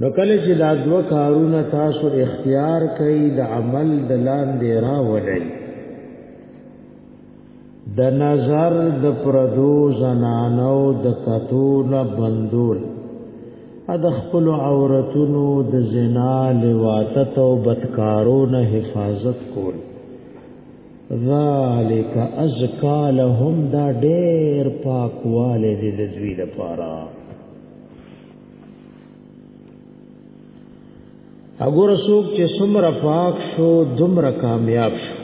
نو کله چې دا دوه کارونه تاسو اختیار کړئ د عمل د لاندې راوړئ د نظر د پردو زنانو د کتو نه بندول د خپل عورتونو د زنا لواطت او بدکارو نه حفاظت کول ذالک ازکا لهم دا ډیر پاکواله دې د دوی لپاره اګور سوک چې څومره پاک شو دومره کامیاب شو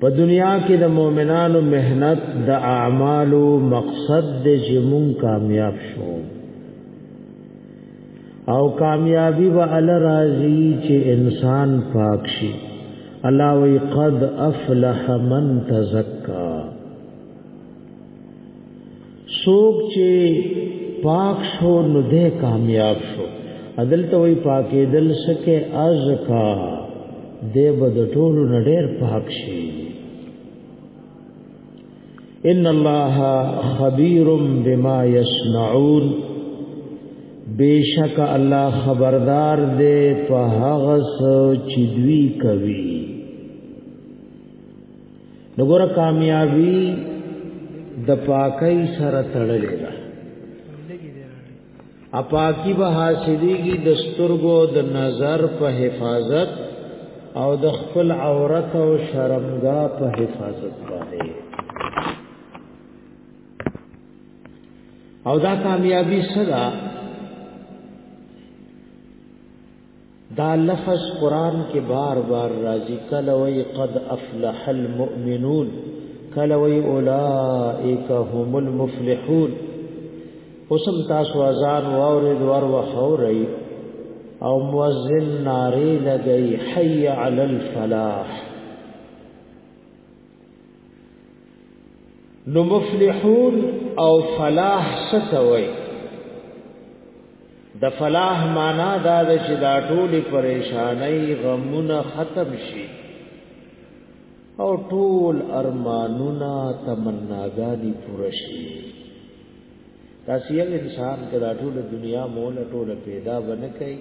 په دنیا کې د مؤمنانو مهنت د اعمالو مقصد د جمون کامیاب شو او کامیابی و ال راضی چې انسان پاک شي الله وی قد افلح من تزکا سوک چې پاک شو نو دې کامیاب شو عدل ته وی پاکې دل سکه ازکا دې بد ټولو نډیر پاک شي ان الله خبير بما يصنعون بیشک الله خبردار دې په هغه څه چې دوی کوي نو ګوره کامیابی د پاکۍ سره تړلې ده اپاکی به حاصلېږي د سترګو د نظر په حفاظت او د خپل عورت او شرمګا په حفاظت باندې او دا کامیابی صدا دا لفظ قران کې بار بار راځي کله وی قد افلح المؤمنون کله وی اولائک هم المفلحون اوسم تاسو اذان واورید ور وخورئ او مؤذن ناری لګی حی علی الفلاح نو مفلحون او فلاح ستوي د فلاح معنا دا ده چې دا ټول پریشانای غمونه ختم شي او ټول ارمانونه تمناګانی پوره شي تاسو یو انسان کدا ټول دنیا مول ټول پیدا بنکای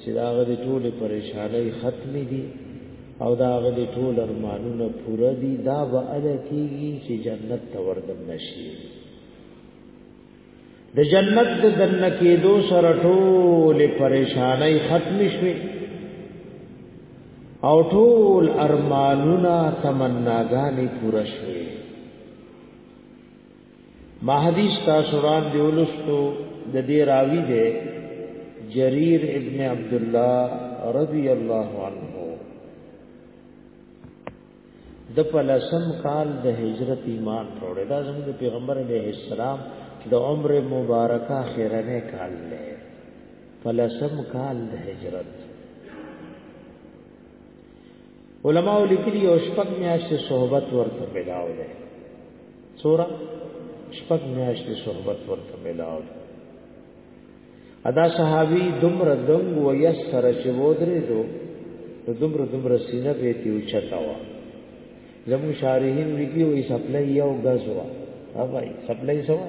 چې دا غد ټول پریشانای ختم دي او دا غد ټول ارمانونه پوره دي دا به ال کیږي چې جنت ته وردن نشي د جنت د دنه کې دو سره ټول پریشانای ختم شوي او ټول ارمانونه تمناګانې پوره شوي ما حدیث تاسو وړاندې ولستو د دې راوی دی جرير ابن عبد الله رضی الله عنه د پلسم کال د هجرت ایمان وروړي دا زموږ پیغمبر علیه السلام د عمر مبارکه خیرنه کال له پلسم کال د هجرت علماء لیکلي او شپږ میاشتې صحبت ورته ملاو دی سورا شپږ میاشتې صحبت ورته ملاو دی ادا صحابي دمر دنګ و یسر چې ودرې دو نو دمر دمر سینه به تی اوچتا و زمو شارحین لیکي وې سپلای یو غزوا اوبای سپلای سوا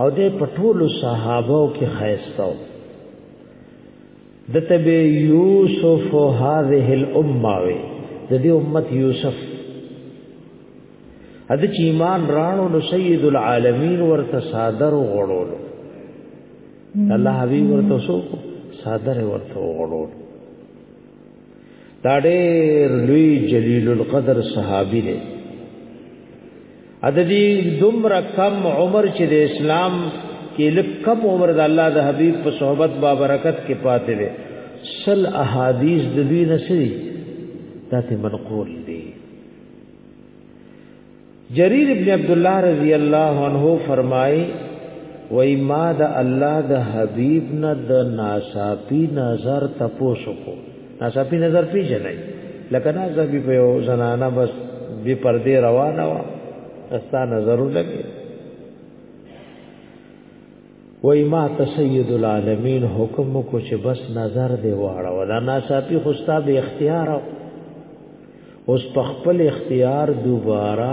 او د پټولو صحابه کې خیستاو دته به یوسف هذه الامه وي د دې امت یوسف اته چې ایمان رانو نو سید العالمین ورته صادر غړول الله حبیب ورته سو صادر ورته غړول دا ډېر لوی جلیل القدر صحابي دی عددی دومره کم عمر چې د اسلام کې لږ کم عمر د الله د حبیب په صحبت با برکت کې پاتې وي سل احادیث د دوی نسری دا ته منقول جرير ابن عبد الله رضی الله عنه فرمای وای ما د الله د حبیب نه د ناصافی نظر تپوسو کو ناصافی نظر پیژنای لکه ناصافی په یو زنانه بس بی پردې روانه وا استا نظر لګي وای ما ته سید العالمین حکم کو چې بس نظر دی واړه ولا ناصافی خو ستا به اختیار اوس په خپل اختیار دوباره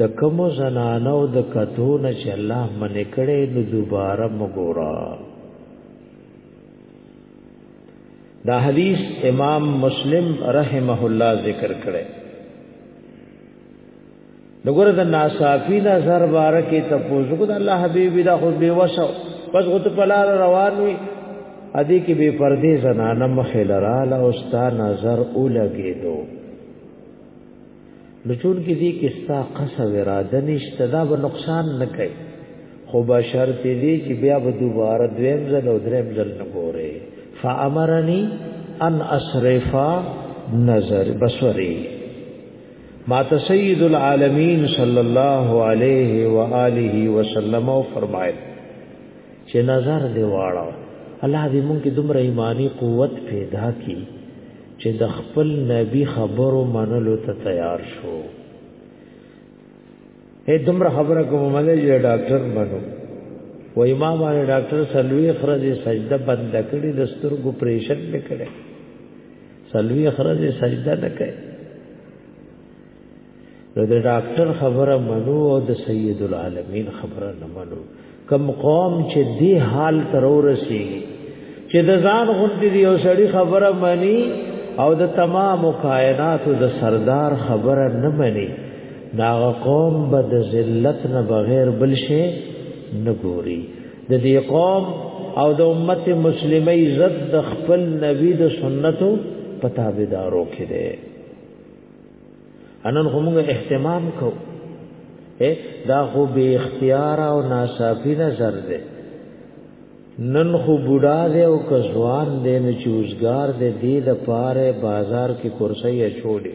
د کوم زنانو د کتو نه چې الله من کړي نو دوباره مګورا دا حدیث امام مسلم رحمه الله ذکر کړي نګور د ناصافی نظر بارکه ته پوزګو د الله حبیب دا خو به وسو پس غوت پلار روان وي ادي کې به پردې زنانه مخې لراله او ستا نظر اولګېدو لچون کې دې کې ستا قصو اراده نشته دا به نقصان نه کوي خو به شرط دې چې بیا به دوباره دویم ځل او دریم ځل نه ګوري فامرني ان اسرفا نظر بصري ما ته سید العالمین صلی الله علیه و آله وسلم فرمایل چې نظر دی واړه الله دې مونږ کې دومره ایمانی قوت پیدا کړي چې د خپل نبی خبرو منلو ته تیار شو اے دومره خبره کوم مله چې ډاکټر منو و امام باندې ډاکټر سلوي خرج سجده بند کړي د سترګو پریشن وکړي سلوی خرزه سجده نه کوي نو د ډاکټر خبره منو او د سید العالمین خبره نه منو کم قوم چې دی حال تر ورسی چې د ځان غونډې دی او سړی خبره مانی او د تمام کائنات د سردار خبره نه مانی دا قوم به د ذلت نه بغیر بل شي نه ګوري د دې قوم او د امت مسلمه عزت د خپل نبی د سنتو په تابعدارو کې ده انن همغه اهتمام کو دا خو به اختیار او ناصافی نظر ده نن خو بوډا دی او کزوان دی نه چوزګار دی دی د پاره بازار کې کرسي اچوړي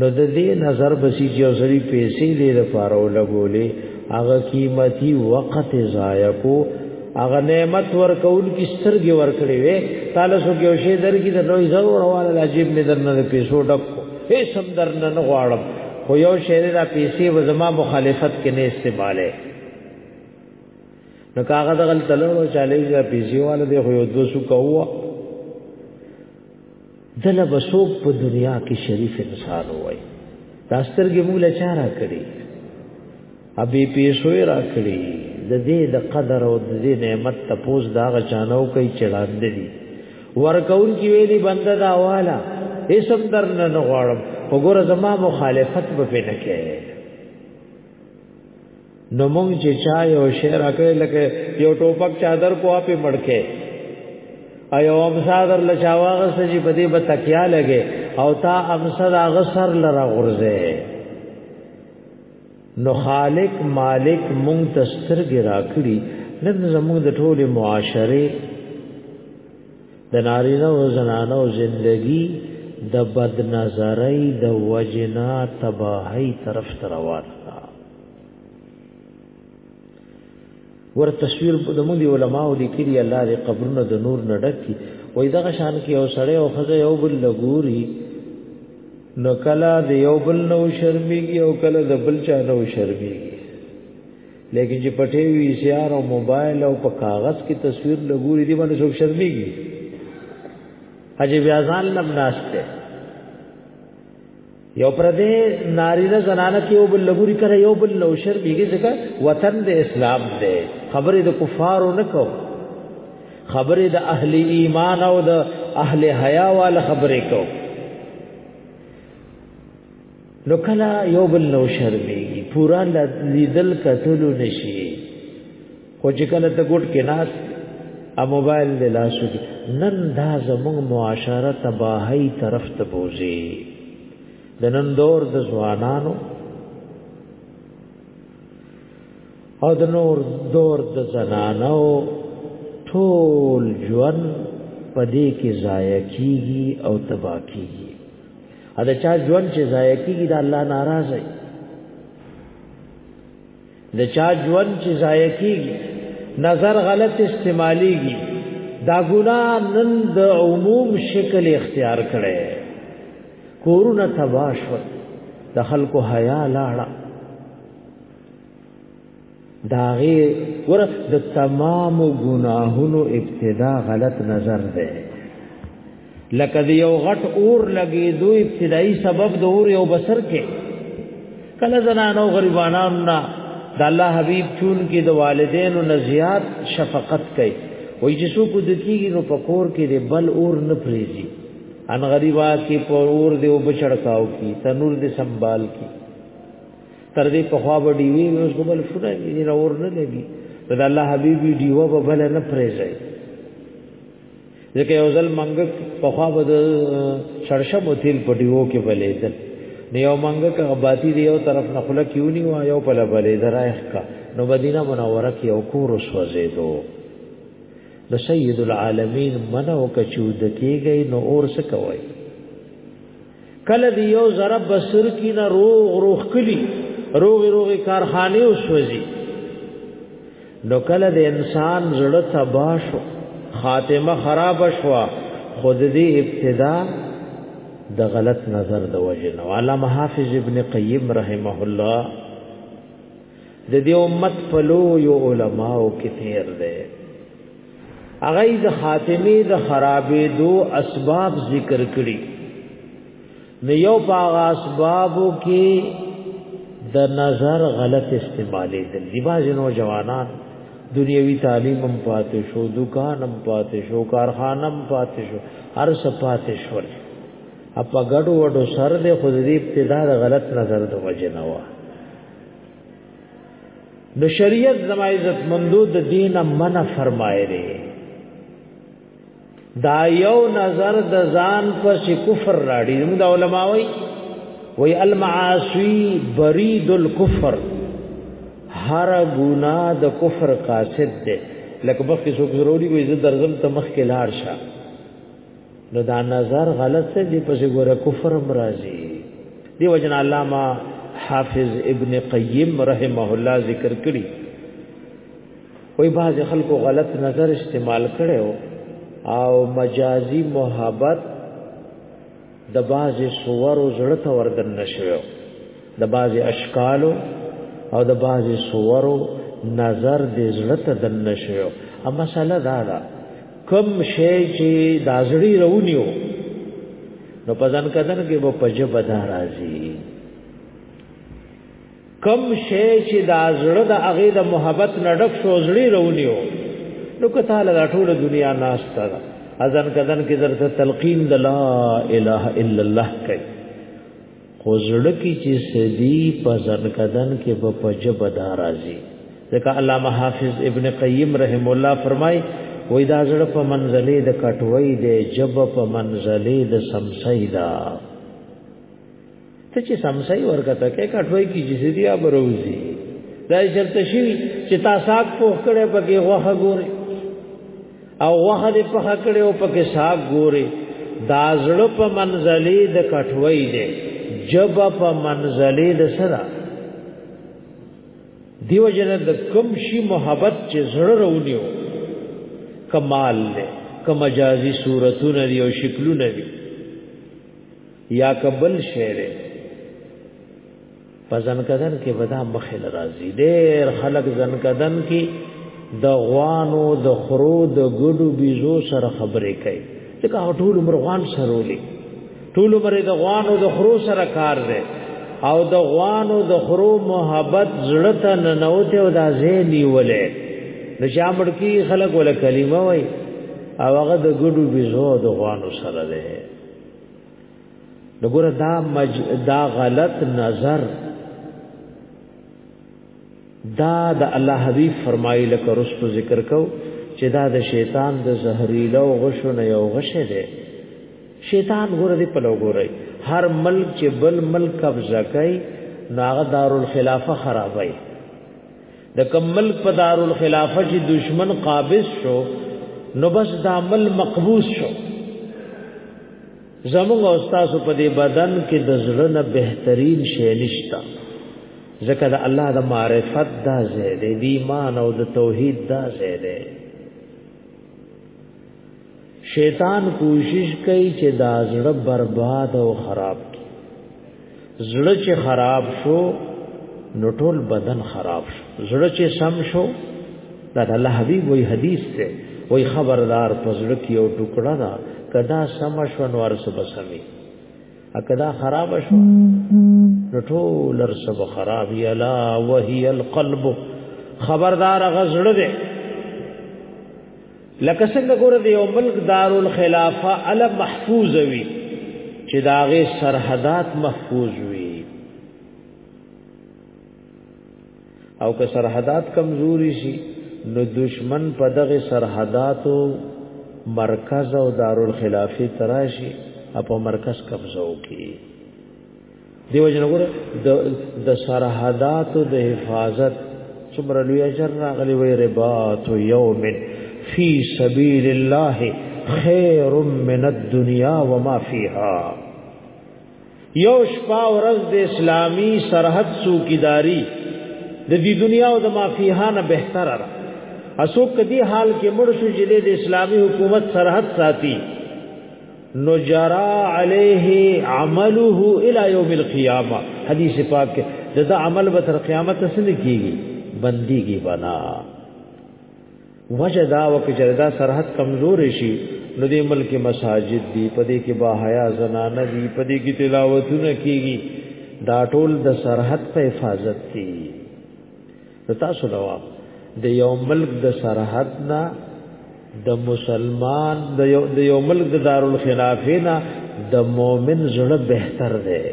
نو د دې نظر بسی چې اوسړي پیسې دې لپاره ولګولې هغه قیمتي وخت ضایع کو هغه نعمت ورکول کی سترګې ورکړې وې تعالی سو کې اوشې درګي د نوې ضرور والا عجیب مې درنه پیسو ډک هیڅ هم درنه نه غواړم خو یو شعر را پیسې و زما مخالفت کې نه استعماله نو کاغه دغل تلو چالي را پیسې والا دې خو یو دوسو کوه دله بسوک په دنیا کې شریف انسان وای دا سترګې موږ له چارا کړی ابي پیسوې را کړی د دې د قدر او د دې نعمت ته پوز دا غچانو کوي چړان دی ورکون کی ویلی بنده دا والا اسم در نه غواړم وګوره زما مخالفت به نه کوي نو مونږ چې چا یو شی راکړی لکه یو ټوپک چادر کو اپې مړکه ایو امصادر لچاواغه سجی په دې به تکیا لګي او تا امصد هغه سر لره غرزه نو خالق مالک مونږ تستر ګرا کړی نن زموږ د ټوله معاشره د نارینه او زنانو ژوندۍ د بد نظرۍ د وجنا تباہی طرف تروان ور تصویر د مونږ دی علماء لیکلی الله دې قبرونه د نور نه ډک کی وای دغه شان کې یو سړی او خزه یو بل لګوري نو کله د یو بل نو شرمېږي او کله د بل چا نو شرمېږي لیکن چې پټې وی سیار او موبایل او په کاغذ کې تصویر لګوري دی باندې څوک شرمېږي اجه بیا ځان لم ناشته یو پر دې نارینه زنانه کې یو بل لګوري کړه یو بل لو شر بیږي ځکه وطن د اسلام دی خبره د کفارو نه کو خبره د اهل ایمان او د اهل حیا وال خبره کو نو کله یو بل لو شر بیږي پورا لیدل کتلو نشي خو چې کله ته ګډ کې ناس ا موبایل دې لاسو کې نن دا زموږ معاشره تباہی طرف ته بوزي د نن دور د ځوانانو او د نور دور د زنانو ټول ژوند پدې کې ضایع کیږي او تباہ کیږي ا د چا ژوند چې ضایع کیږي دا الله ناراضه دی د چا ژوند چې ضایع کیږي نظر غلط استعمالیږي دا ګناه نن د عموم شکل اختیار کړي کورونه تباش و د خلکو حیا لاړه داغه ور د تمام ګناهونو ابتدا غلط نظر ده لکه د یو غټ اور لګېدو ابتدایي سبب د اور یو بسر کې کله زنانو غریبانان نه د الله حبیب چون کې د والدینو نه زیات شفقت کوي وای چې څوک د کیږي نو پکور کې د بل اور نه پریږي ان غریبا کې پر اور دی او بچړکاو کی تنور دې سنبال کی تر دې په خوا به دی وی اوس بل شونه دې اور نه لګي د الله حبیب دیو به بل نه پریږي ځکه یو ځل منګ په خوا بد شړشه متیل پټیو کې بلې ده نو یو منګ کا غباتی دی یو طرف نه خله کیونی وا یو په لبلې درایخ کا نو مدینه منوره کې یو کور وسوځې دو د سید العالمین منو کچو د کیږي نو اور څه کوي کله دی یو ضرب بسر کی نه روغ روغ کلی روغ روغ کارخانه وسوځي نو کله د انسان زړه تباہ شو خاتمه خراب شو خود دې ابتدا د غلط نظر د وجه نو علامه حافظ ابن قیم رحمه الله د دې امت په لو یو علماو کې تیر دی هغه د خاتمه د خرابې دو اسباب ذکر کړي نو یو پاغ اسبابو کې د نظر غلط استعمالې دي دی باز نو جوانان دنیوي تعلیم هم پاتې شو دکان هم پاتې شو کارخانه هم پاتې شو هر څه پاتې شو اپا ګډو وډو سر دې خو دې ابتدا د غلط نظر د وجه نه و نو شریعت زما عزت مندو د دین منع فرمایي دی دا یو نظر د ځان په کفر راړي موږ د علماوی وی المعاصی برید الکفر هر ګنا د کفر قاصد ده لکه بخ کې څوک ضروري وي زه درځم ته مخ کې لاړ شه نو دا نظر غلط سے دی پس گورا کفر مرازی دی وجن علامہ حافظ ابن قیم رحمه الله ذکر کړي وای باز خلکو غلط نظر استعمال کړو او مجازی محبت د باز سور زړه ته وردن نشوي د بعضی اشکالو او د بعضی صورو نظر د زړه ته دن شو ا مسله دا ده کم شی چې د ازړی رونیو نو پزن کدن کې وو پجه بدا راځي کم شی چې د ازړه د اغه د محبت نډک شو زړی رونیو نو کته له ټول دنیا ناس تر اذن کدن کې درته تلقین د لا اله الا الله کوي خو زړه کې چې سدي په ځنکدن کې په پجب دارازي ځکه علامه حافظ ابن قیم رحم الله فرمای وې دا زړه په منزلې د کټوي د جب په منزلې د سمسای دا ته چې سمسای ورکته کې کټوي کې چې سدي ابروزي دا چلته شي چې تاسو پوښ کړه پکې غوخه ګوري او وحد په حکړه او په کې صاحب ګوري دا زړه په منزلي د کټوي دي جب په منزلي د سره دیو جن د کم شي محبت چې زړه رونیو کمال له کم مجازي صورتونه دی او شکلونه دی یا کبل شعر په ځنکدن کې به دا مخې له راځي ډېر خلک ځنکدن کې د غوانو د خرو د ګډو بیزو سره خبرې کوي ځکه ټول عمر غوان سرولې ټول عمر د غوانو د خرو سره کار دی او د غوانو د خرو محبت زړه ته ننوته او د ذهني ولې د شامړ کې خلک ولا کلمه وای او هغه د ګډو بیزو د غوانو سره دی نګوره دا مج دا غلط نظر دا د الله حبیب فرمایي لکه رسو ذکر کو چې دا د شیطان د زهريلو غشو نه یو غشه دی شیطان ګوره دی په لوګورای هر ملک چې بل ملک قبضه کوي ناغه دارالخلافه خرابای د کم ملک په دارالخلافه چې دشمن قابض شو نو بس دا عمل مقبوض شو زموږ او تاسو په دې بدن کې د زړه نه بهترین شی نشته ځکه د الله د معرفت دا ځای دی د ایمان او د توحید دا ځای دی شیطان کوشش کوي چې دا زړه برباد او خراب زړه چې خراب شو نو ټول بدن خراب شو زړه چې سم شو دا د الله حبيب وی حدیث ته وی خبردار پزړه کې یو ټوکړه دا کدا سم شو نو ارس بسمي اکدا خراب شو نو ټول ارس به خراب یلا وهي القلب خبردار غزړه ده لکه څنګه ګوره د یو ملک دارالخلافه ال محفوظ وي چې داغه سرحدات محفوظ وي او که سرحدات کمزوري شي نو دشمن په دغه سرحداتو مرکز او دارالخلافه تراشي په مرکز قبضه وکړي دیو جن ګور د د سرحدات د حفاظت څومره لوی اجر راغلی وی رباط یوم فی سبیل الله خیر من الدنیا وما فیها یو شپه ورځ د اسلامی سرحد څوکیداری د دې دنیا او د ما فیها نه بهتره ده اسو کدی حال کې مړ شو چې د اسلامی حکومت سرحد ساتي نو جرا علیه عمله الی یوم القیامه حدیث پاک کې دا عمل به تر قیامت سره کیږي بنديږي بنا وجدا وکجردا سرحد کمزور شي نو دې ملک مساجد دی پدې کې با حیا زنانه دی پدې کې تلاوتونه کیږي دا ټول د سرحد په حفاظت دی تاسو جواب د یو ملک د سرحد نه د مسلمان د یو د یو ملک د دارالخلافه نه د مؤمن زړه بهتر دی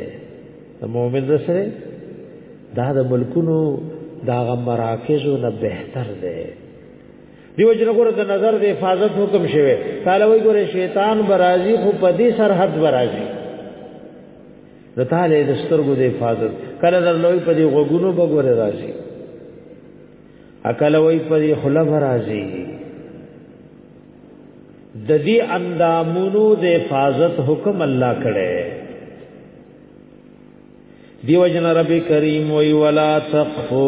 د مؤمن سره دا د ملکونو دا غ مراکزو نه بهتر دی دیو جن ګور د نظر د حفاظت حکم شوی تعالی وی ګور شیطان برازي خو په دې سرحد برازي د تعالی د سترګو د حفاظت کله درلوي په دې غوګونو بګوره راځي اکل وای په دې خلف راځي د دې اندامونو د حفاظت حکم الله کړي دیو جن رب کریم وی ولا تقفو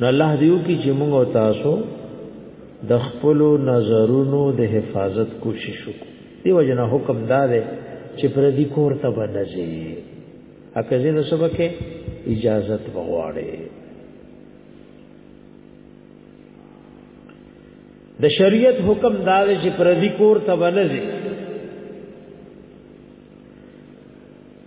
نو الله دیو کی چې موږ او تاسو د خپل نظرونو د حفاظت کوشش وکړو دیو جنا حکم دا دی چې پر دې کور ته بنځي اکه زه نو سبکه اجازه وغواړي د شریعت حکم دا دی چې پر دې کور ته بنځي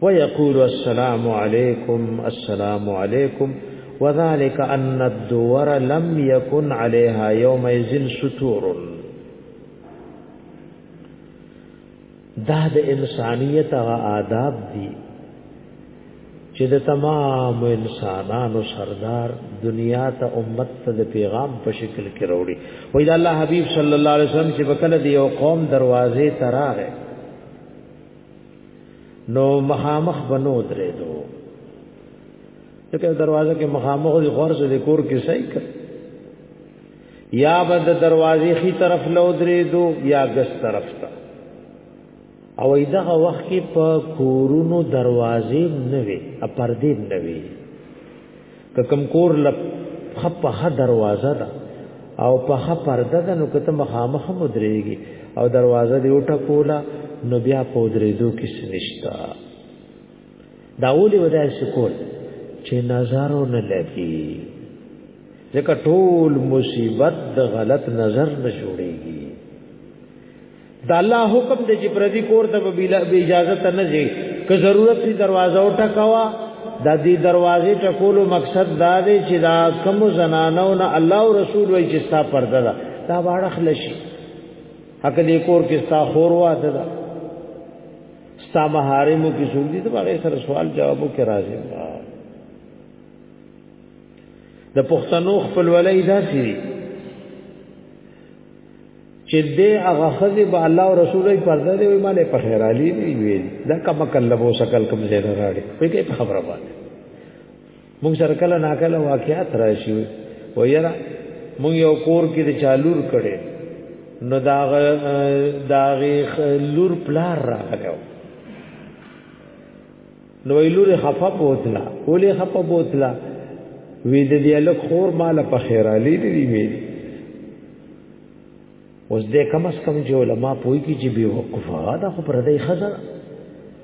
ويقول السلام عليكم السلام عليكم وذلك أن الدور لم يكن عليها يوم يزن ستور دا د انسانیت او آداب دي چې د تمام انسانانو سردار دنیا ته امت ته د پیغام په شکل کې وروړي وای دا الله حبیب صلی الله علیه وسلم چې وکړه دی او قوم دروازې تراغه نو مخامخ بنو درې دو دغه دروازه کې مخامخ دي خورس دي کور کې صحیح کړ یا بد دروازې خي طرف لو درې دو یا ګس طرف ته او ایدغه وخت کې په کورونو دروازې نه وي ا پردې نه وي که کم کور لپ خپه خ دروازه ده او په خ پرده ده نو کته مخامخ مدريږي او دروازه دی وټه کولا نو بیا پودرې دو کې سنشتا دا ولي ودا شکول چې نظرو نه لګي ځکه ټول مصیبت د غلط نظر نه جوړيږي دا الله حکم دی چې پردي کور ته به اجازه ته نه ځي که ضرورت وي دروازه وټکوا د دې دروازې ټکولو مقصد دا دی چې دا کوم زنانو نه الله او رسول وایي چې ستا پرده ده دا واړه خلشي حق دې کور کې ستا خور واده ده ستا محارمو کې څوک دي ته هغه سره سوال جوابو کې راځي د پښتنو خپل ولای داسي چې دې هغه خزي به الله او رسول یې پرده دی مالې په خیر علي دی ویل دا کما کله بو شکل کوم ځای نه راړي په کې په خبره باندې موږ سره کله نا کله واقعیات راشي و یرا موږ یو کور کې د چالور کړي نو دا داغه لور پلار راغلو نو ویلور خفه بوتلا ولې خفه بوتلا وې د دې الک خور مال په خیرالې دی وی اوس دې کم اس کم چې علما پوي کی چې به وقفه دا خو پر دې خزر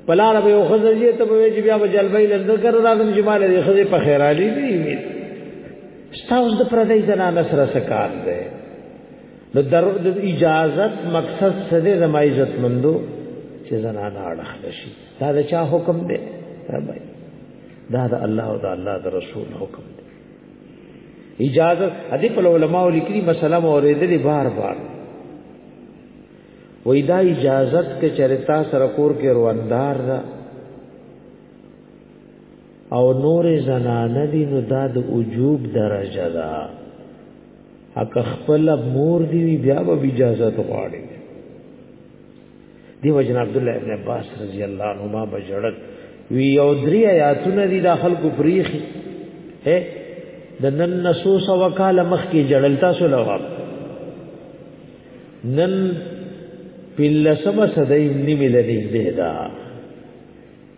پلار به یو خزر یې ته به چې بیا به جلبې لندر کړ راځم چې مال دې خزر په خیرالې دی وی ستاسو د پر دې زنانه سره سکار دی نو در اجازت مقصد سده زما عزت مندو چې زنانه اړه لشي دا د چا حکم دی ربای دا د الله او د الله د رسول حکم دی اجازه ادي په علماء لیکلي مسله مو اورېدلې بار بار وې دا اجازه کې چرتا سره کور کې رواندار ده او نور زنانه دي نو دا د وجوب درجه ده حق خپل مور دی بیا به اجازه غواړي دی وجن عبد الله ابن عباس رضی الله عنهما بجړل وی یو درې آیاتونه دي د خلکو پریخي اے د نن نسوس وکاله مخ کې جړل تاسو لواب نن پلسمه صدای نیمه لنی دی دا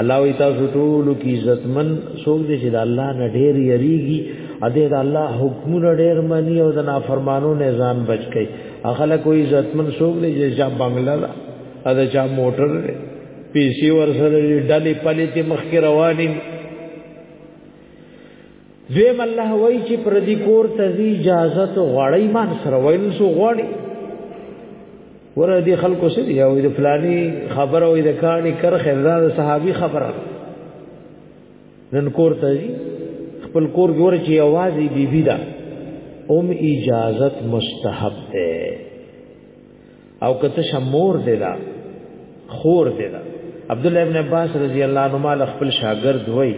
الله وی تاسو ټول کی عزتمن سوګ دې چې د الله نه ډېر یریږي ا دې د الله حکمونه ډېر مانی او د نافرمانو نه ځان بچ کړي اخلا کوئی عزتمن سوګ دې چې چا بنگلا دا ا دې چا موټر دې پیسې ورسره ډلې پلې ته مخ کې رواني دویم الله وای چې پر دې کور ته اجازه ته غړی مان سره ویل سو غړی ور دې خلکو سره دی او د فلانی خبر او د کانی کر خیردار صحابي خبره نن کور ته خپل کور ګور چې आवाज یې بیبي دا اوم اجازت مستحب ده او کته شمور دی دا خور دی دا عبد الله ابن عباس رضی الله عنهما خپل شاګرد وای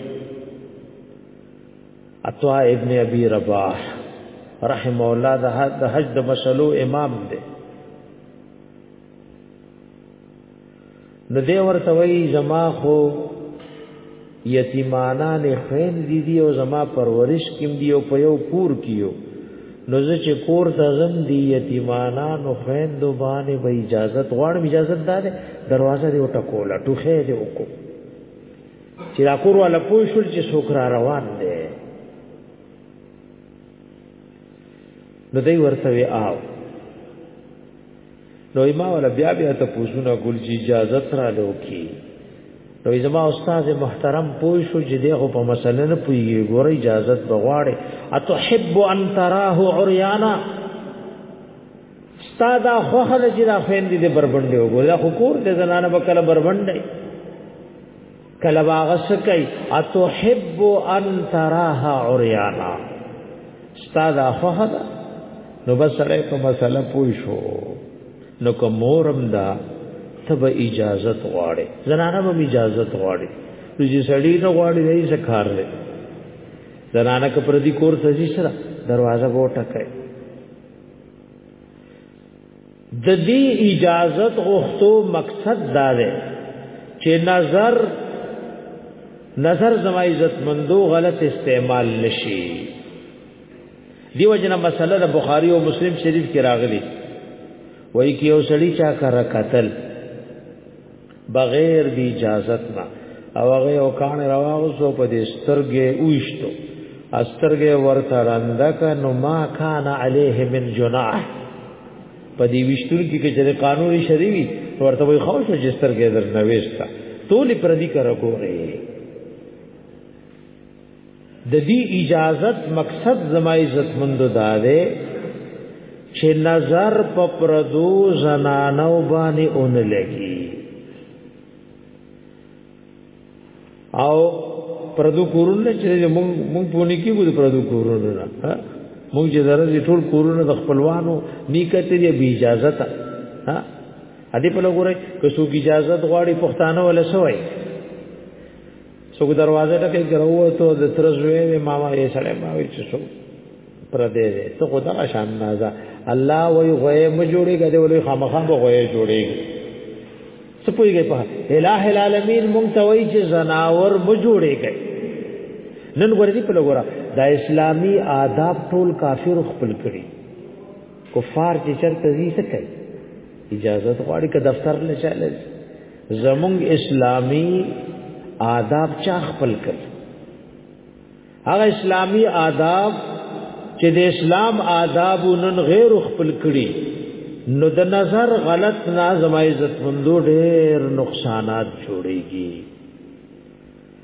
عطا ابن ابي رباح رحم الله د حج د مسلو امام دی نو دی ورته وی زما خو یتیمانان خوین دی دی او زما پرورش کیم دی او په یو کور کیو نو زه چې کور ته زم دی یتیمانان او خوین دو باندې به اجازه غواړم اجازه ده دروازه دی وټکوله ټوخه دی وکړه چې دا کور والا پوه شول چې څوک را روان دی نو دوی ورته وی آو نو ما ولا بیا بیا ته پوښونه کول چې اجازه را لو کی نو زما استاد محترم پوه شو چې دغه په مسله نه پوي ګوره اجازه بغواړي اتحب ان تراه عريانا استاد خو خلک چې دا فین دي بربندې وګوره خو کور دې زنانه بکله بربندې کله واغ سکای اتحب ان تراها عریانا استاد اخوه دا نو بس سره په مسله پوي شو نو کومورم دا تب اجازه غواړي زنانه به اجازه غواړي نو چې سړی نه غواړي دای څه کار لري زنانه که پر دې کور سزي سره دروازه وټکای د دې اجازت غوښتو مقصد دا دی چې نظر نظر زما عزت مندو غلط استعمال نشي دیو جنا مسله د بخاری او مسلم شریف کې راغلي وایي کې یو سړی چا کار قتل بغیر دی اجازت نه او هغه او کان راوغسو په دې سترګې اوښتو استرګې ورته رندک نو ما کان علیه من جناح په دې وشتون کې چې قانوني شریوي ورته وي خو شو چې سترګې درنويستا ټول پردي کار کوي د دې اجازت مقصد زما عزت مند دا دی چې نظر په پردو زنانو باندې اون لګي او پردو کورونه چې مونږ مونږ پونی کیږو د پردو کورونه نه مونږ چې درځي ټول کورونه د خپلوانو نیکته دی بی اجازه تا ها ا دې په لګورې که څوک اجازه غواړي پښتانه ولا سوای څوک دروازه ټکې ګرو ته د تر زوی وې ماما یې سره ما وی چې څو پر دې دې ته خدا شان نازا الله وی غوې م جوړې غدې ولې خامخا به غوې جوړې سپوږې په الٰه العالمین مونږ ته وی چې زناور م جوړې غي نن ورته په لګورا دا اسلامی آداب ټول کافر خپل کړي کفار چې چرته زی څه کوي اجازه غواړي که دفتر نه چاله زمونږ اسلامی آداب چا خپل کړ هغه اسلامی آداب چې د اسلام آداب نن غیر خپل کړي نو د نظر غلط نازم عزت مندو ډېر نقصانات جوړيږي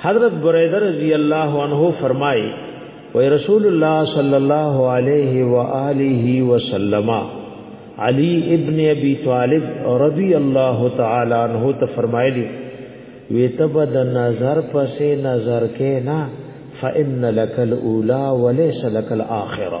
حضرت بریده رضی اللہ عنہ فرمائی و رسول اللہ صلی اللہ علیہ وآلہ وسلم علی ابن ابی طالب رضی اللہ تعالی عنہ ته فرمایلی وی تب د نظر پسې نظر کې نه فإن لك الأولى وليس لك الآخرة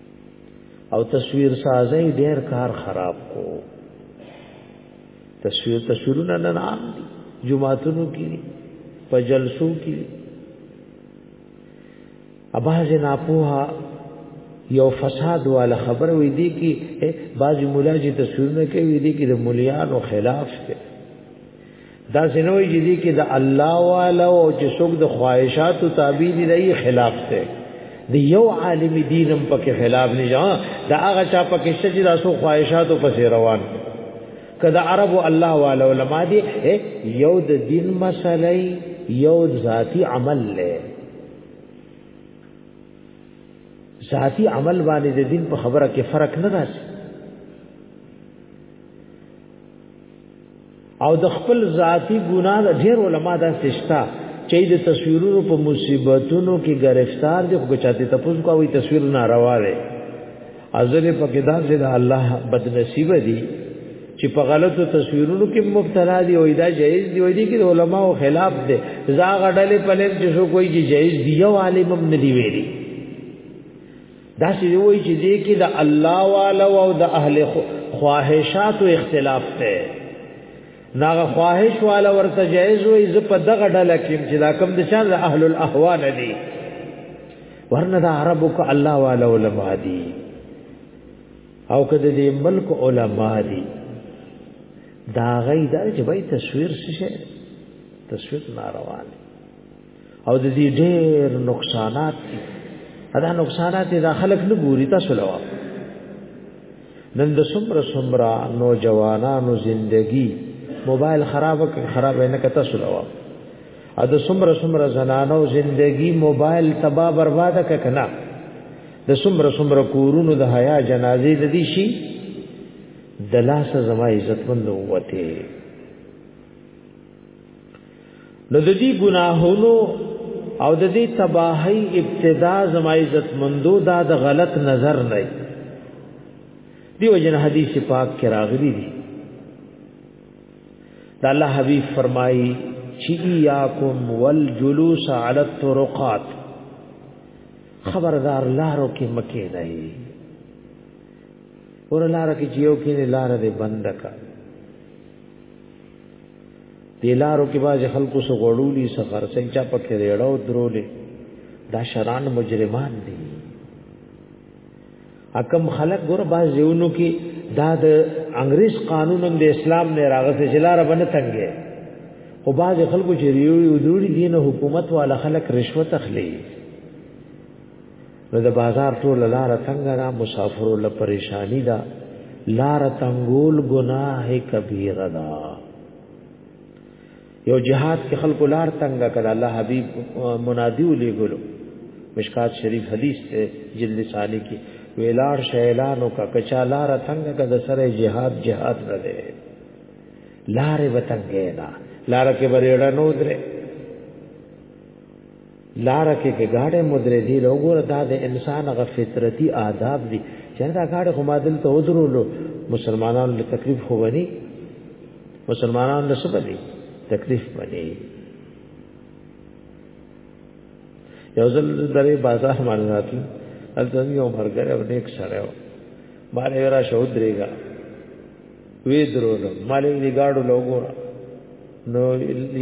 او تصویر سازی ډیر کار خراب کو تصویر تصویرونه نن عام دي جمعاتونو کې په جلسو کې اباز نه پوها یو فساد والا خبر وې دي کې بعض مولا چې تصویرونه کوي دي کې د مليانو خلاف ته دا سينوي چې دي کې د الله والا او چې څوک د خواهشاتو تابع دي دی خلاف ته دی یو عالم دینم پکې خلاف نه ځه دا هغه چا پکې چې د سو خواهشاتو پسې روان کدا عرب الله والا علماء دي یو د دین مسلې یو ذاتی عمل له ذاتی عمل باندې د دین په خبره کې فرق نه راځي او د خپل ذاتی ګناه د ډیر علما دا سشتا چې د تصویرونو په مصیبتونو کې گرفتار دي خو چاته تفوز کوي تصویر ناروا دی ازل په کې دا چې د الله بد نصیب دي چې په غلطو تصویرونو کې مبتلا دي او دا جایز دي وایي کې د علماو خلاف دي زا غډلې پلې چې شو کوئی چې جایز دی یو عالم هم نه دی ویلي دا چې وایي چې دې کې د الله والا او د اهل خواهشاتو اختلاف دی ناغه خواهش والا ورته جایز وي ز په دغه ډله کې چې دا کم د شان د اهل الاهوا نه دي ورنه دا عربو کو الله والا علماء دي او کده دې ملک علماء دي دا غي دا چې به تصویر څه تصویر ناروا دي او د دې ډېر نقصانات دي دا نقصانات د خلک نه ګوري تاسو لوا نن د سمره سمره نوجوانانو زندگی موبایل خراب خراب نه کته سلوا ا د سمره سمره زنانو زندگی موبایل تبا برباد ککنا د سمره سمره کورونو د حیا جنازې د دې شي د لاس زما عزت مند وته نو د دې ګناهونو او د دې تباہی ابتدا زما عزت مندو دا د غلط نظر نه دی وجن حدیث پاک کې راغلی دی دا الله حبیب فرمایي چې یاکم والجلوس علی الطرقات خبردار لارو کې مکه نه اور لار کې جیو کې لار دې بند کا دی لارو کې باز خلکو سو غړولي سفر سي چا پکې ریړو درولې دا شران مجرمان دي اکم خلک ګور باز یونو کې دا د انګريز قانون هم د اسلام نه راغسه جلار باندې تنګي خو باز خلکو چې ریړو درولې دین حکومت والا خلک رشوت اخلي نو د بازار ټول لار څنګه را مسافرو له پریشانی دا لار تنګول گناه کبیره دا یو جهاد کې خلکو لار تنګه کړه الله حبیب منادی ولې ګلو مشکات شریف حدیث ته جلد ثانی کې ویلار شیلانو کا کچا لار تنګه کړه سره جهاد جهاد نه دی لارې وتنګې نه لار کې بریړه نو درې لار کې کې گاډه مدرې دی لوګور دا د انسان غ فطرتي آداب دي چې دا گاډه خو ما دلته ودرولو مسلمانانو له تکلیف خو ونی مسلمانانو له سبب دي تکلیف ونی یو ځل درې بازار باندې راځي هلته یو مرګره او نیک سره و باندې را شو درېګا وی درولو مالې دی گاډو لوګور نو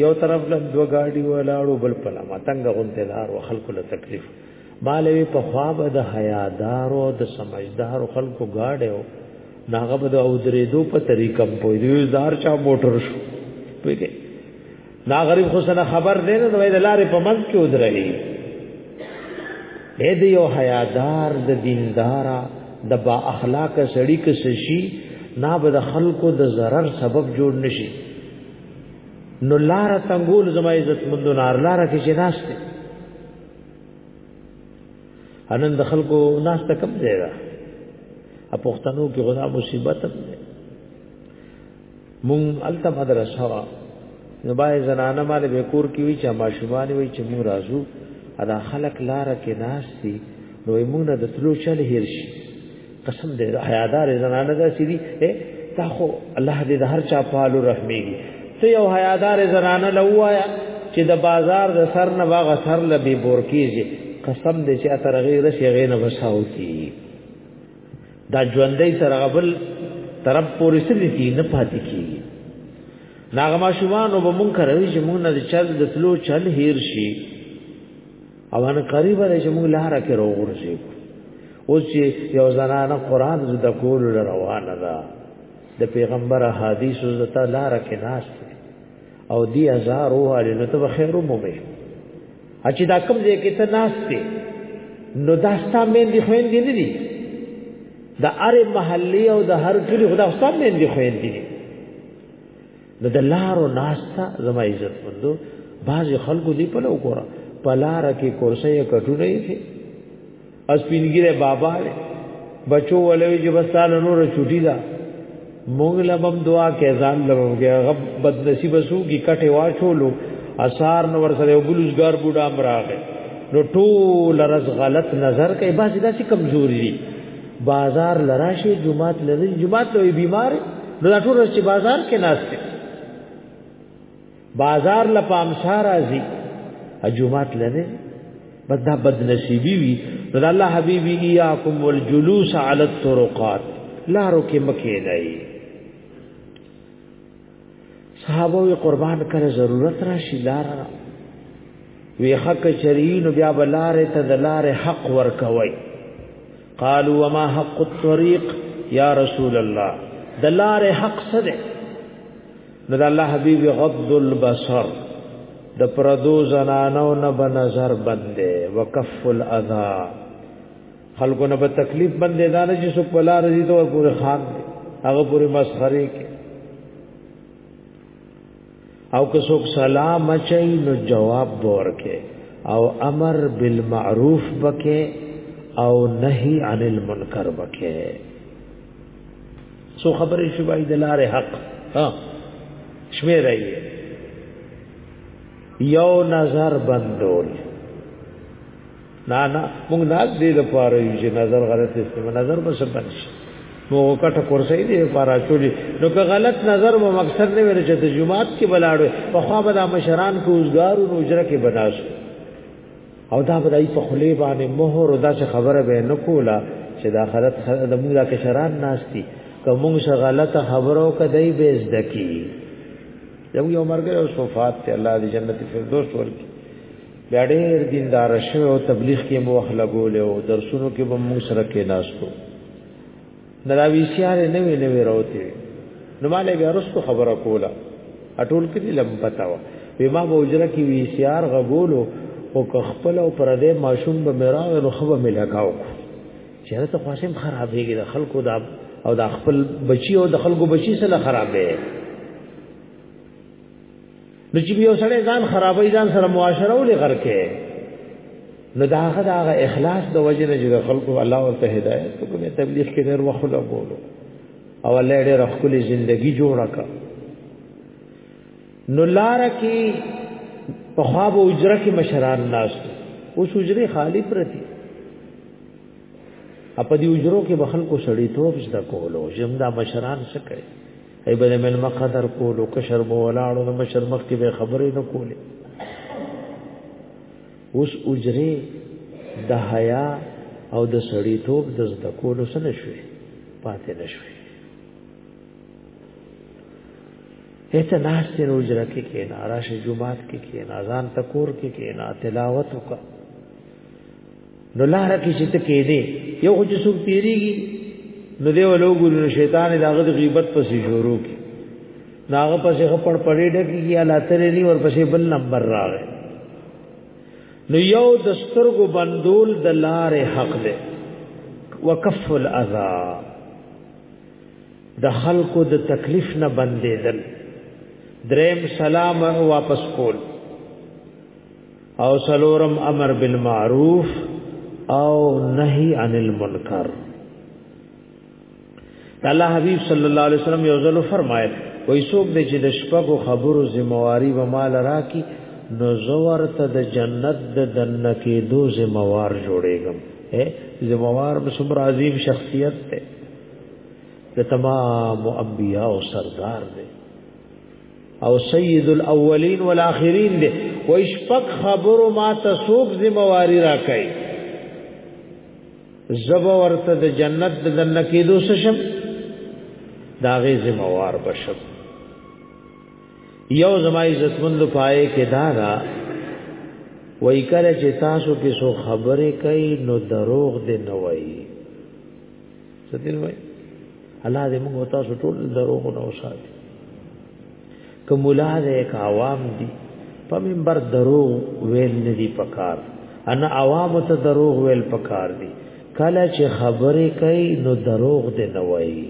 یو طرف له دوه گاډي ولاړو بل په لمه تنګ غونته لار او خلکو له تکلیف مالوي په خوا به د حیادار او د سمجدار خلکو گاډي او ناغه به د او درې دو په طریقه په دې زار چا موټر شو پېګه نا غریب خو سره خبر دی نه د لارې په منځ کې ودرېږي اې د یو حیادار د دیندارا د با اخلاق سړی کې شي نه به د خلکو د zarar سبب جوړ نشي نو لار تنګول زما عزت مند نار لار کې چې ناشته انن د خلکو ناشته کم ځای را ا پښتنو کې غدا مصیبت هم مونږ الته مدرسه وا نو باید زنانه مال به کور کې وی چې ماشومان وی چې مونږ راځو ادا خلک لار کې ناس دي نو مونږ د تلو چل هیر شي قسم دې حیادار زنانه دا سړي تا خو الله دې د هر چا پالو رحمېږي ته یو حیادار زنانه لوایا چې د بازار د سر نه باغ سر لبي بورکیږي قسم دې چې اتر غیر شي غیر نه بساو کی دا ژوندۍ سره غبل طرف پورې سړي کی نه پاتې کیږي ناغما شوان او مونږ کړی چې مونږ نه چل د تلو چل هیر شي او ان قریب دی چې مونږ لار کې روغور شي اوس چې یو زنانه قران ز د کول روانه ده د پیغمبر حدیث ز ته لار کې ناس او دی هزار وهل نو ته خیر مو به اچې دا کوم ځای کې ته ناشته نو دا ستا مین دي خوین دي نه دي د هر محلي او د هر کلی خدا ستا مین دي خوین دي نو د لارو ناشته زما عزت مندو بعض خلکو دی په لو ګوره په لار کې کورسې کټونه یې اس پینګیره بابا له بچو ولوي چې بس سال نور چټي دا مونږ لبم دعا کې ځان لبم کې غب بد نصیب سو کی کټه واچولو اثار نو ور سره ګلوزګار بوډا مراغه نو ټول رز غلط نظر کوي باز دا چې کمزوري دي بازار لراشه جمعات لري جمعات لوی بیمار نو دا ټول چې بازار کې ناشته بازار لپام سارازي اجومات لنه بس دا بد نصیبی وی نو الله حبیبی ایاکم والجلوس علی الطرقات لارو کې مکه نه صحابه قربان کړه ضرورت راشي لار را وی حق چرین بیا بلار ته د لار حق ورکوي قالوا وما حق الطريق يا رسول الله د لار حق څه ده نو د الله حبيب غض البصر د پردو زنانو نه به نظر بندې وکف الاذا خلکو نه به تکلیف بندې دا نه چې سو پلا رضی ته پورې خان هغه پورې مسخري کې او که څوک سلام اچي نو جواب ورکه او امر بالمعروف بکې او نهي عن المنکر بکې سو خبرې شوي د لارې حق ها شمیرای یو نظر بندول نه نه موږ نه دې د پاره یو چې نظر غلط استعمال نظر به څه پنځ نو کټه کورسې دې لپاره چولې نو که غلط نظر مو مقصد نه ویل چې د جمعات کې بلاړو په خوا به د مشران کې اوسګار او اجره کې بناس او دا به دای په خلی باندې مهر او دا چې خبره به نه کوله چې دا غلط د موږ د کشران ناشتي که موږ څه غلط خبرو کدی به زده کی یو یو مرګ او صفات ته الله دې جنت فردوس ورکړي بیا ډېر دیندار شوی او تبلیغ کې مو وخت لګولې او درسونو کې به مو سره کې ناستو نراوی سیاره نوې نوې راوته نو مالې بیا رسو خبره کوله اټول کې لم پتا و بما بوجره کې وی سیار غبولو او خپل او پردې ماشوم به میرا نو خبر ملا کاو چیرې ته خواشم خرابېږي د خلکو دا او د خپل بچي او د خلکو بچي سره خرابې نو چې یو سړی ځان خرابوي ځان سره معاشره ولې غر کې نو دا هغه دا هغه اخلاص د وجه نه چې خلکو الله ورته هدایت کوي تبلیغ کې ډېر وخت لګولو او الله ډېر خپل ژوندۍ جوړه کړ نو لار کې په خواب او اجره کې مشران ناس اوس اجره خالی پرتی اپ دې اجرو کې بخل کو سړی توپ زده کولو زمدا مشران څه کوي ای بل من مقدر کولو کشر بو ولاړو نو مشر مخ کې به خبرې نه کولې اوس اجره د حیا او د سړی توپ د زده کولو سره شوي پاتې نشوي هیڅ ناس ته روزره کې کېنا راشه جمعات کې کېنا ځان تکور کې کېنا تلاوت وکړه نو لار کې چې ته کې دې یو خو چې څوک تیریږي نو دی ولو ګورو شیطان داغه د غیبت پسې شروع کی داغه پسې خپل پړې ډکی یا لاترې دی ور پسې بل نمبر راغی نو یو د سترګو بندول د لارې حق دی وکف الاذا د خلکو د تکلیف نه بندېدل دریم سلام واپس کول او سلورم امر بالمعروف او نهي عن المنکر الله حبيب صلی الله علیه وسلم یو ځل فرمایل وای څوک دې چې د شپږو خبرو ذمہواری و مال راکی نو زور ته د جنت د دنه کې دو ذمہوار جوړېږم اے ذمہوار به صبر عظیم شخصیت ته د تمام انبیاء او سردار دی او سید الاولین والآخرین دی وای شپک خبرو ما ته سوق ذمہواری راکای زب ورته د جنت د دنه کېدو شم داغه ذمہوار بشم یو زما عزت مند پائے کې دا را وای کله چې تاسو کې سو خبره کوي نو دروغ دی نه وایي سدل وای الله دې موږ تاسو ټول دروغ نه وساتي کوم لا دې کا عوام دي په منبر دروغ ویل نه دي پکار انا عوام ته دروغ ویل پکار دي کله چې خبرې کوي نو دروغ دې نه وایي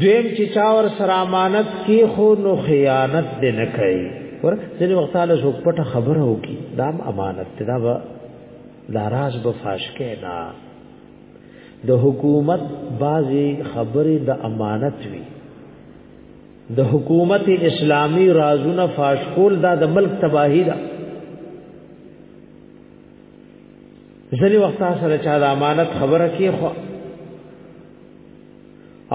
دویم چې چا ور سره امانت کې خو نو خیانت دې نه کوي ور ځینې وخت له څوک پټه خبره وکي دا امانت دی دا به دا راز به فاش کې نه د حکومت بعضی خبرې د امانت وي د حکومت اسلامی رازونه فاش کول دا د ملک تباہی ده ځنی وخت سره چا د امانت خبره کې خو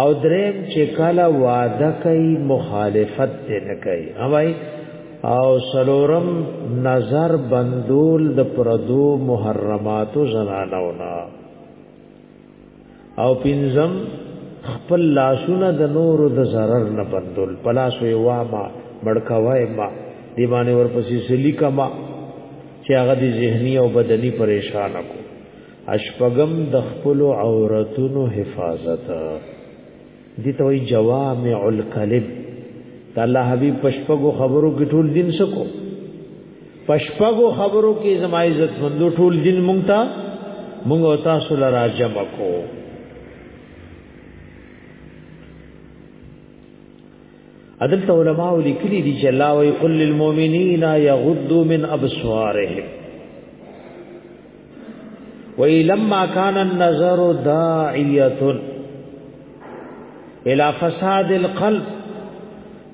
او دریم چې کله وعده کوي مخالفت دې نه کوي اوای او سلورم نظر بندول د پردو محرماتو زنانو نه او پنځم خپل لاسونه د نور د zarar نه بندول پلاسو یې واما مړکوای ما دی باندې ورپسې سلی کما چې هغه د ذهني او بدني پریشان کو اشپغم د خپل عورتونو حفاظت دي ته وایي جوامع الکلم د الله حبیب پشپغو خبرو کې ټول دین سکو پشپغو خبرو کې زما عزت مندو ټول دین مونږ ته مونږ او تاسو لرا جمع کو عدل ته علماء لیکلي دي چې الله وی قل للمؤمنین یغضوا من ابصارهم وی لما کان النظر داعیه الى فساد القلب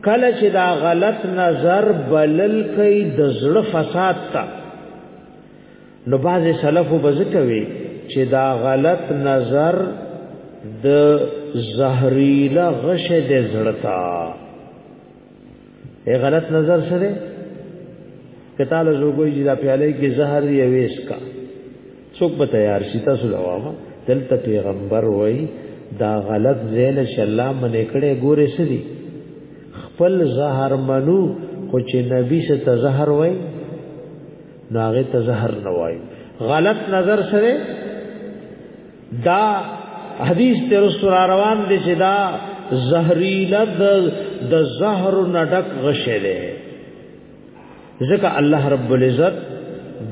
کله چې دا غلط نظر بلل کوي د زړه فساد ته نو باز سلف وبزکوي چې دا غلط نظر د زهريلا غشه د زړتا ای غلط نظر سره کتاله زوګوي چې دا پیاله کې زهر دی ویس کا څوک به تیار شي تاسو لوامه دلته پیغمبر وای دا غلط زین چې الله منې کړي ګورې سړي خپل زهر منو خو چې نبی څه ته زهر وای نو هغه ته زهر نه وای غلط نظر سره دا حدیث ته رسول روان دي چې دا زهريله د زهر نډک غشه ده ځکه الله رب العزت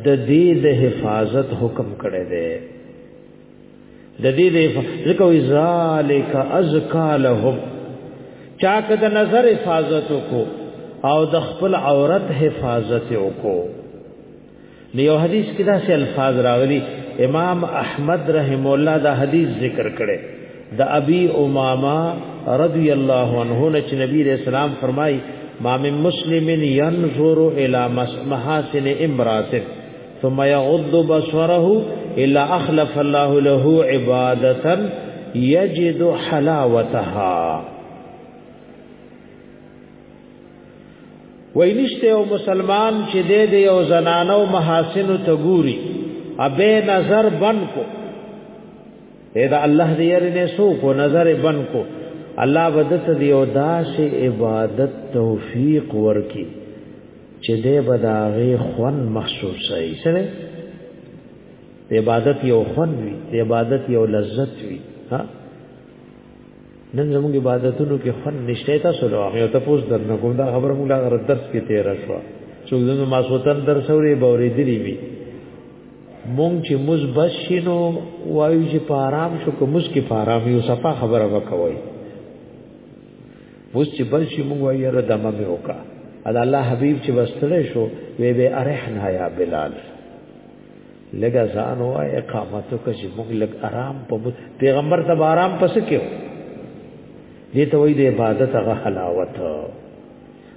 د دې د حفاظت حکم کړی دی د دې دې ځکه وی ذالک ازکا لهم چا که د نظر حفاظت کو او د خپل عورت حفاظت کو نیو حدیث کې دا سه الفاظ راغلي امام احمد رحم الله دا حدیث ذکر کړي د ابي امامه رضی الله عنه نچ نبی رسول الله فرمای ما من مسلم ينظر الى محاسن امراته ثم يغض بصره الا اخلف الله له عباده يجد حلاوتها وینشته او مسلمان چې د دې یو زنانو محاسن ته ګوري ابه نظر بن کو اېدا الله دې یې نه سو کو نظر بن کو الله بدت دې او داسې عبادت توفیق ورکي چې دې بداغي خون محسوسه یې سره د عبادت یو خون وي د عبادت یو لذت وي ها نن زموږ عبادتونو کې خون نشته تاسو له هغه ته پوس درنه کوم دا خبره موږ لا درس کې تیر شو چې زموږ ماسوتن درس اوري باورې دي وي مونږ چې مز بس شینو وایو چې په آرام شو کوم مز کې په آرام یو صفه خبره وکوي اوس چې بل شي موږ وایو یاره دمه مې وکا ادا الله حبیب چې وستړی شو وی به ارحنا یا بلال لګا ځان وای اقامت وکړه چې موږ لګ آرام په پیغمبر ته آرام پس کېو دې ته وای د عبادت هغه حلاوت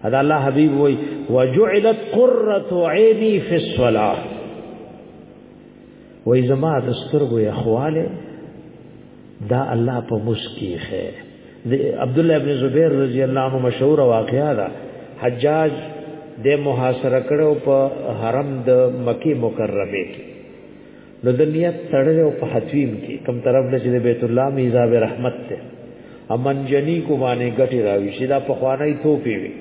ادا الله حبیب وای وجعلت قرۃ عینی فی الصلاه وای زما د سترګو یخواله دا الله په مسکی خه د عبد الله ابن زبیر رضی الله عنه مشهور واقعا ده حجاج د محاصره کړو په حرم د مکی مکرمه کې نو د نیت تړل او په حتویم کې کم طرف له چې بیت الله میزاب رحمت ته امن جنی کو باندې غټي راوي شي دا په خوانای توپی وي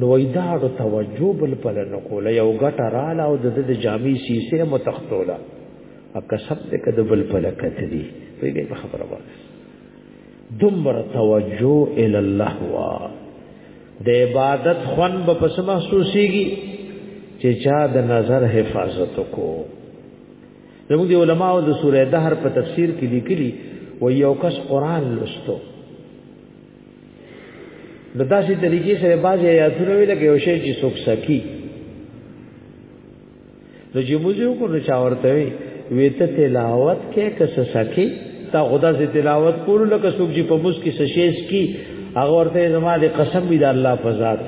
نو وای دا د توجه بل بل نه کوله یو غټه رااله او د د جامع سیسه متختوله ا کسب دې کده بل بل کته دی په دې خبره وایي دمر توجه ال الله وا د عبادت خون به پس محسوسيږي چې چا د نظر حفاظت کو زموږ دی علماو د سوره دهر په تفسیر کې لیکلي و یو کس قران لستو نو داسې طریقې سره باز آیاتونه وی لکه یو شی چې څوک سکی نو چې موږ یو کو نه چا ورته وی ویته تلاوت کې کس سکی تا خدا سے تلاوت کول لکه څوک چې په موږ کې سشیس کی هغه ورته زما د قسم وی د الله په ذات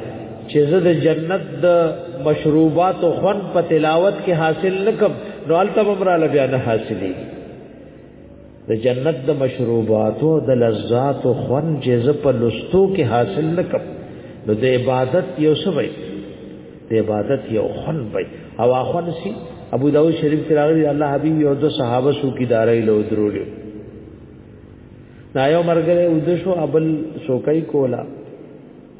چې زه د جنت د مشروبات او خون په تلاوت کې حاصل نکم نو التبم را لبیا نه حاصلې د جنت د مشروباتو د لذات او خوان چې ز په لستو کې حاصل نکم نو د عبادت یو سوي د عبادت یو خوان وي او اخوان سي ابو داود شریف کې راغلي الله حبيب یو د صحابه سو کې داري له درولې دا یو مرګره ودشو ابل سوکای کولا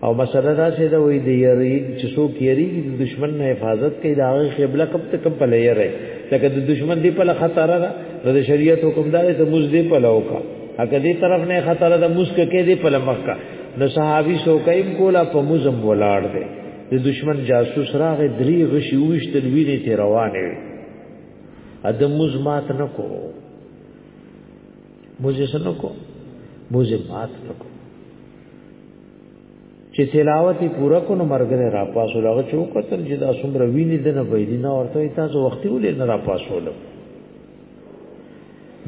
او مسله دا چې دا وې د یری چې څوک یری د دشمن نه حفاظت کوي دا غي قبله کب ته کب پلې یری لکه د دشمن دی په خطر ده د شریعت حکم دار ته موږ دی په لوکا اګه دې طرف نه خطر ده موږ کې دې په لمکا نو صحابي سو کایم کولا په مزم ولاړ دی د دشمن جاسوس راغ درې غشي وشتل ویني ته روانه وي ادم موږ مات نکو موږ سنکو موږ مات نکو چې تلاوت پورا کو نو مرګ نه را پاسو لغه چوکتل چې دا څومره ویني دنه بيدی نه ورته تاسو وخت ولې نه را پاسو لغه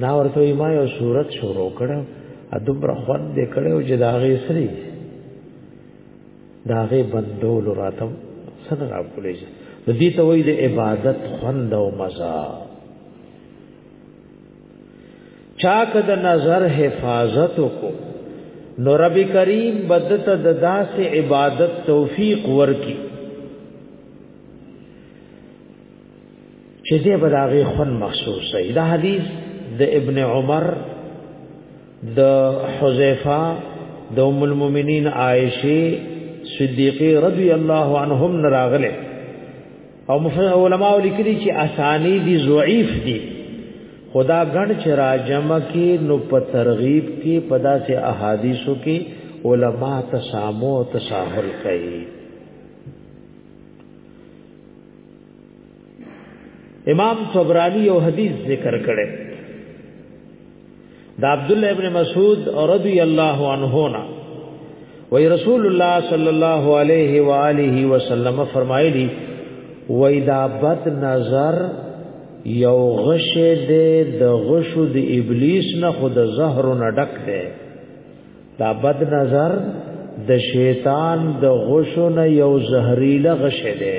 نا ورته ما یو صورت شروع کړه ا دومره خوان دې کړو چې دا غي سری دا غي بندول راتم سن را کولې د دې ته وې د عبادت خوند او مزه چا که د نظر حفاظت کو نو رب کریم بدته د داسې عبادت توفیق ورکي چې دې بداغه خون مخصوص دی دا حدیث د ابن عمر د حذیفه د ام المؤمنین عائشه صدیقه رضی الله عنهم نراغله او علماء لیکلي چې اسانی دي ضعیف دي خدا غن چې راجم کې نو په ترغیب کې پدا سه احادیثو کې علما تسامو او تساهل کوي امام طبرانی یو حدیث ذکر کړي دا عبد الله ابن مسعود رضی الله عنه نا وی رسول الله صلی الله علیه و آله وسلم فرمایلی وی دا بد نظر یو غش دے د غشو د ابلیس نه خود زهر نه ډک دے دا بد نظر د شیطان د غشو نه یو زهريله غش دے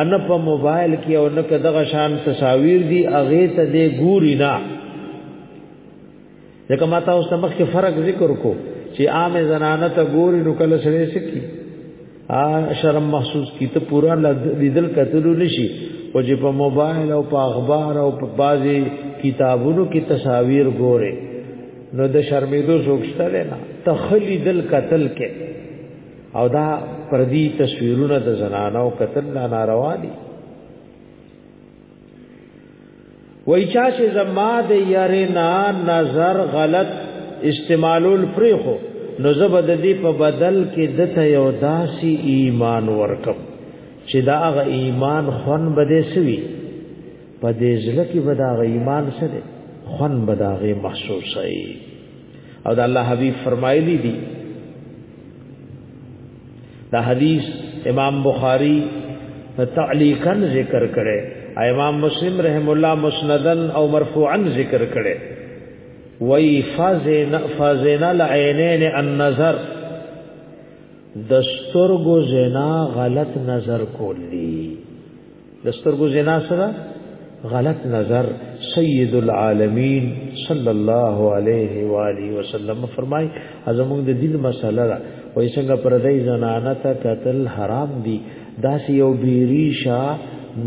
ان په موبایل کې او نه دغه شان تصاویر دي اغه ته دې ګوري نه ځکه ما تاسو ته مخکې فرق ذکر کو چې عام زنانه ته ګوري نو کله سره سکی ا شرم محسوس کی ته پورا لیدل کتلو نشي او چې په موبایل او په اخبار او په بازي کتابونو کې تصاویر ګوره نو د شرمېدو څوک شته نه تخلی دل قتل کې او دا پردي تصویرونه د زنانو قتل نه ناروا دي وای چا چې زما د یارینا نظر غلط استعمالول پریخو نو زبد دی په بدل کې دته یو داسي ایمان ورکم چې دا هغه ایمان خون بده سوي په دې ځل کې بدا غ ایمان سره خون بدا غ محسوسه او د الله حبیب فرمایلی دی دا حدیث امام بخاری تعلیقا ذکر کړي امام مسلم رحم الله مسندن او مرفوعا ذکر کړي وای فازن فازن العینین النظر دسترګو زنا غلط نظر کولی دسترګو زنا سره غلط نظر سید العالمین صلی الله علیه و آله وسلم فرمای ازمون د دین مسله را وای څنګه پردای زنانه ته قتل حرام دی داس یو بیریشا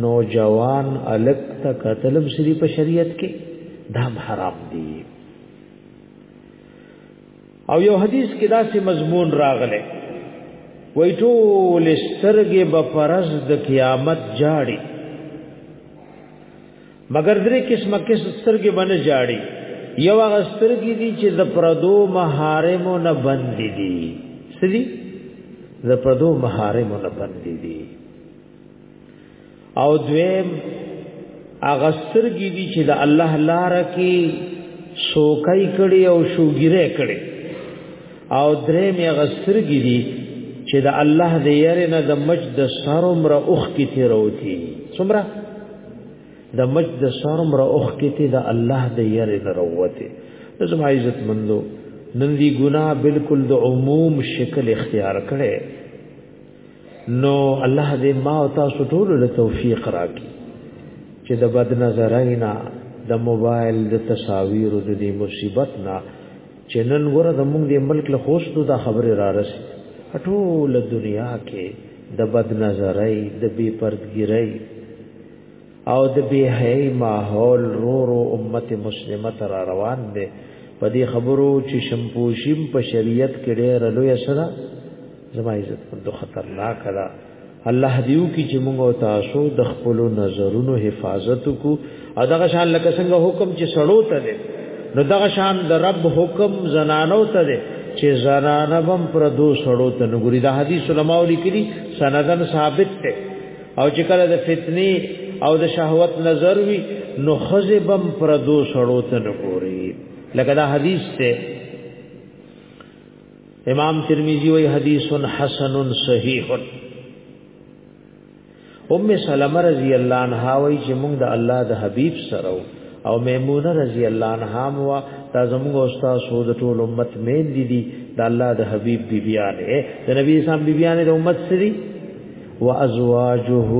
نوجوان الک ته قتل سری په شریعت کې دام حرام دی او یو حدیث کې داسې مضمون راغلی وای ټول سترګې به پرز د قیامت جاړي مگر درې قسمه کې سترګې باندې جاړي یو هغه سترګې دي چې د پردو محارمو نه بند دي سړي د پردو محارمو نه بند دي او دویم هغه سترګې دي چې د الله لار کې شوکای کړي او شوګیره کړي او درې مې هغه سترګې دي چې د الله د یاره نه د مجد د سرمره اوخ کې تیروتی څومره د مجد د سرمره اوخ کې ته د الله د یاره نه وروته زما عزت مندو نن دی ګناه بالکل د عموم شکل اختیار کړي نو الله دې ما او تاسو ټول له توفیق راکړي چې د بد نظرینا د موبایل د تصاویر د دې مصیبت نه چې نن ګره د موږ د ملک له خوشتو دا خبره را رسي ټول دنیا کې د بد نظرۍ د بی پردګیرۍ او د بهای ماحول رو رو امت مسلمه تر روان دی په دې خبرو چې شمپوشیم په شریعت کې ډېر لوی سره زما عزت مند خطرناک ده الله دیو کی چې موږ او تاسو د خپل نظرونو حفاظت کو او دغه شان لکه څنګه حکم چې سړو ته ده نو دغه شان د رب حکم زنانو ته ده چې زنانه بم پر دو سړو ته نګوري دا حدیث علماء لیکلي سندن ثابت ده او چې کله د فتنی او د شهوت نظر وی نو خزبم پر دو سړو ته نګوري لکه دا حدیث ته امام ترمذی وی حدیث حسن صحیح ام سلمہ رضی الله عنها وی چې موږ د الله د حبیب سره او میمونه رضی الله عنها مو دا زموږ استاد سو د ټول امت مین دي دي د الله د حبیب بیبیانه د نبی اسلام بیبیانه د امت سری وازواجه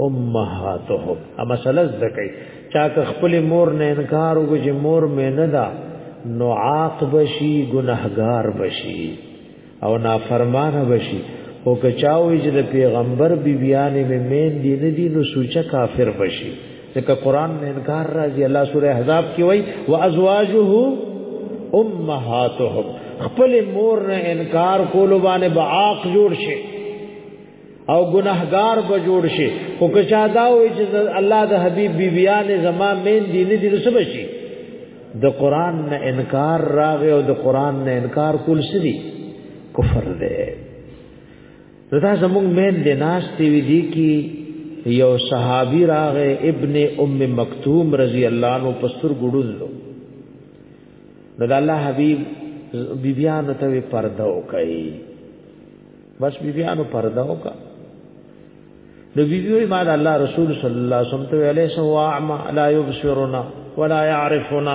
امهاتهم ا مسله زکای چا که خپل مور نه انکار وکړي مور مې نه دا نو عاق بشي ګناهګار بشي او نافرمانه بشي او که چاوي چې د پیغمبر بیبيانې مې مین دي نه دي نو سوچه کافر بشي ځکه قران نه انکار راځي الله سوره احزاب کې وای وازواجه امهاتهم خپل مور نه انکار کولو باندې باق جوړ شي او گناهګار به جوړ شي خو که چا دا وي چې الله د حبيب بیبيان زما مين دي نه دي رسب شي د قران نه انکار راغی او د قران نه انکار کول سړي کفر دی نو دا زمونږ مین د ناس دی وی دی کی یو صحابي راغه ابن ام مکتوم رضی الله عنه پستر ګړول نو د الله حبیب بیبیان ته پرده وکړي بس بیبیانو پرده وکړه نو بیبیوی ما د الله رسول صلی الله علیه وسلم ته ویلې سو اعما لا یبصرنا ولا يعرفنا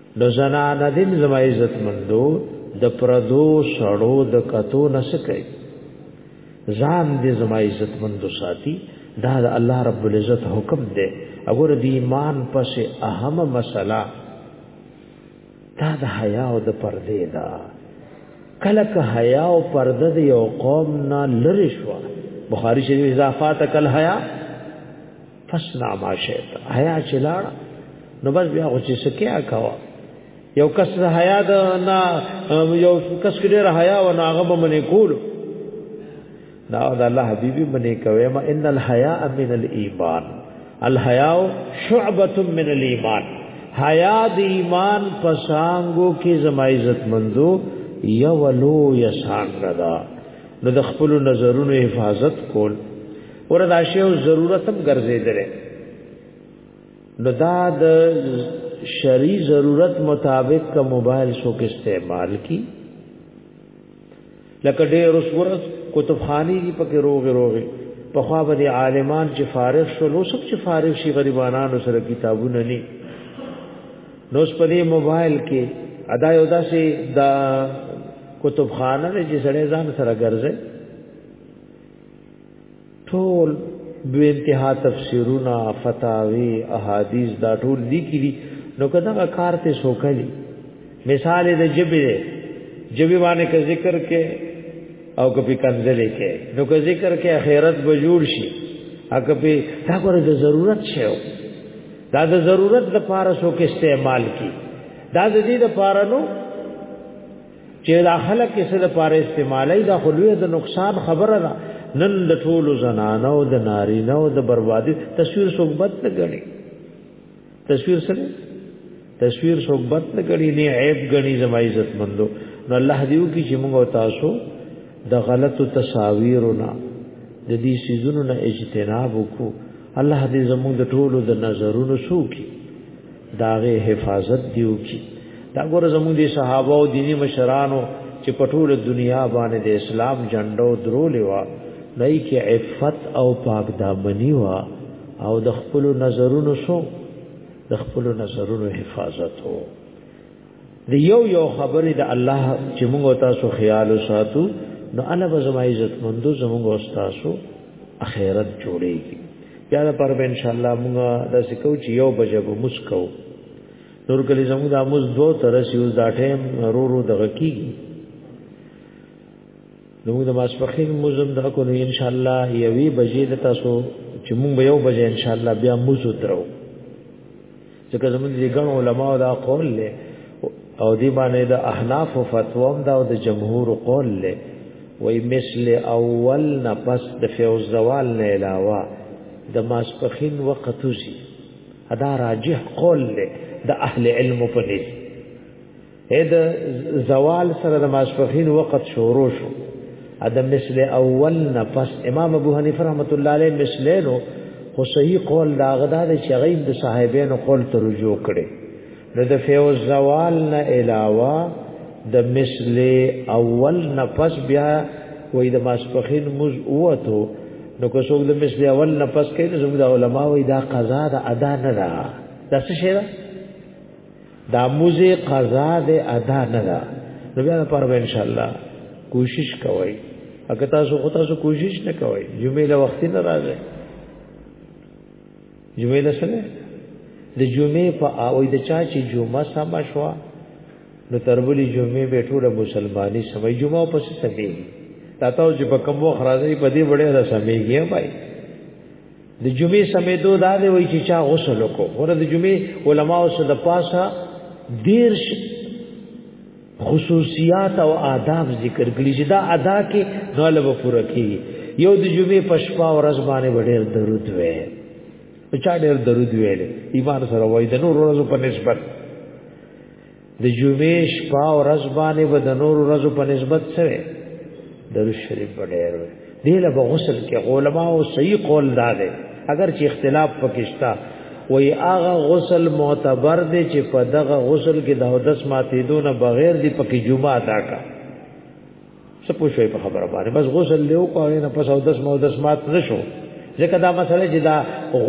نو زنان دین زما عزت مندو د پردو سړو د کتو نسکای ځان دې زما عزت مندو ساتي دا د الله رب العزت حکم دی اگر د ایمان پس اهم مسله دا د حیا او د پردې دا کله که حیا او پرده د یو قوم نه لری شو بخاری شریف اضافات کل حیا پس ناما شیط حیا چې لاړ نو بس بیا خو چې سکیا کوا یو کس د حیا د نه یو کس کې ډېر حیا و نه هغه به منې کول دا د الله حبیبي منې کوي ما ان الحیا من الايمان الحیا شعبه من الايمان حیا د ایمان پسانګو کې زما عزت مندو یو لو یسان ردا نو د خپل نظرونو حفاظت کول وردا شی او ضرورت هم ګرځیدل نو دا د شری ضرورت مطابق کا موبایل سو کې استعمال کی لکه ډېر ورځ کتابخانی دی پکې روغ روغ په خوا باندې عالمان چې فارغ شو نو سب چې فارغ شي غریبانو سره کتابونه نه نو اس په دې موبایل کې ادا یو داسې دا کتابخانه چې سړی ځان سره ګرځي ټول به انتها تفسیرونه فتاوی احادیث دا ټول لیکي دي نو کدا کار ته سوکلی مثال د جبه جبه باندې کا ذکر کې او کپی کنځلې کې نو کا ذکر کې اخرت به جوړ شي اګه په دا کوره د ضرورت شیو دا د ضرورت د پاره سو کې استعمال کی دا د دې د پاره نو چې دا خلک یې سره پاره استعمالي دا خلوی د نقصان خبره ده نن د ټولو زنانو د نارینه او د بربادي تصویر صحبت نه غړي تصویر سره تصویر صحبت نه غړي نه عیب غړي زما عزت مندو نو الله دیو کی چې موږ تاسو د غلطو تصاویرونه د دې سيزونو نه اجتناب وکړو الله دې زموږ د ټولو د نظرونو سوکي داغه حفاظت دیو کی دا ګور زموږ دي صحابه او دینی مشرانو چې په ټوله دنیا باندې د اسلام جنډو درولې وا دای کې عفت او پاک دامنی وا او د خپل نظرونو شو د خپل نظرونو حفاظت وو د یو یو خبرې د الله چې موږ تاسو خیال وساتو نو الله به زما عزت مندو زموږ استادو اخرت جوړيږي بیا د پر ان شاء الله موږ د سکو چې یو بجې به مسکو نور کلی زموږ د اموز دوه تر سیو دا ټیم رو رو دغه کیږي نو موږ د ماسپخین موزم د کو نو ان شاء الله یوې بجې د تاسو چې موږ به یو بجې ان شاء الله بیا موزو درو ځکه زموږ دي ګڼ علما دا قول له او دی باندې د احناف او فتوام دا او د جمهور قول له وای مثل اول نه پس د فیوز زوال نه علاوه د ماسپخین وخت وزي ادا راجح قول له د اهل علم په نس اې د زوال سره د ماسپخین وخت شروع شو د مثل اول نه پس امام ابو حنیفه رحمۃ اللہ علیہ مثل نو خو صحیح قول دا غدا د شغیب د صاحبینو قول ته رجوع کړي نو د فیوز زوال نه علاوه د مثل اول نه پس بیا وې د ماسپخین مز اوته نو که څوک د مثل اول نه پس کوي زموږ د علما وې دا قضا د ادا نه ده دا څه شي ده دا موزه قضا ده ادا نه ده نو بیا پر ان شاء الله کوشش کوئ اګه تاسو خو تاسو کوشش نه کوئ جمعې له وخت نه راځي جمعې له سره د جمعې په او د چا چې جمعه سم شوا نو تربلی جمعې به ټول مسلمانې سمې جمعه په څه سمې تا ته چې په کوم وخت راځي په دې وړه را سمېږي بھائی د جمعې سمېدو دا دی وای چې چا غسل وکړو ور د جمعې علماو سره د پاسه دیرش خصوصیات او آداب ذکر کړي چې دا ادا کې غلب پوره کیږي یو د جمعې پښپا ورځ باندې ډېر درود وې چا ډېر درود ویل ایمان سره وای د نور ورځو په نسبت د جمعې شپه او ورځ باندې به د نور ورځو په نسبت سره درو شریف په ډېر وي دی له غسل کې علما او صحیح قول دا دی اگر چې اختلاف پکښتا وای هغه غسل معتبر دی چې په دغه غسل کې د حدث ماتې دون بغیر دی پکې جمعه ادا کا څه پوښوي په خبره باندې بس غسل له کو نه پس او دس مو دس مات نشو ځکه دا مسله چې دا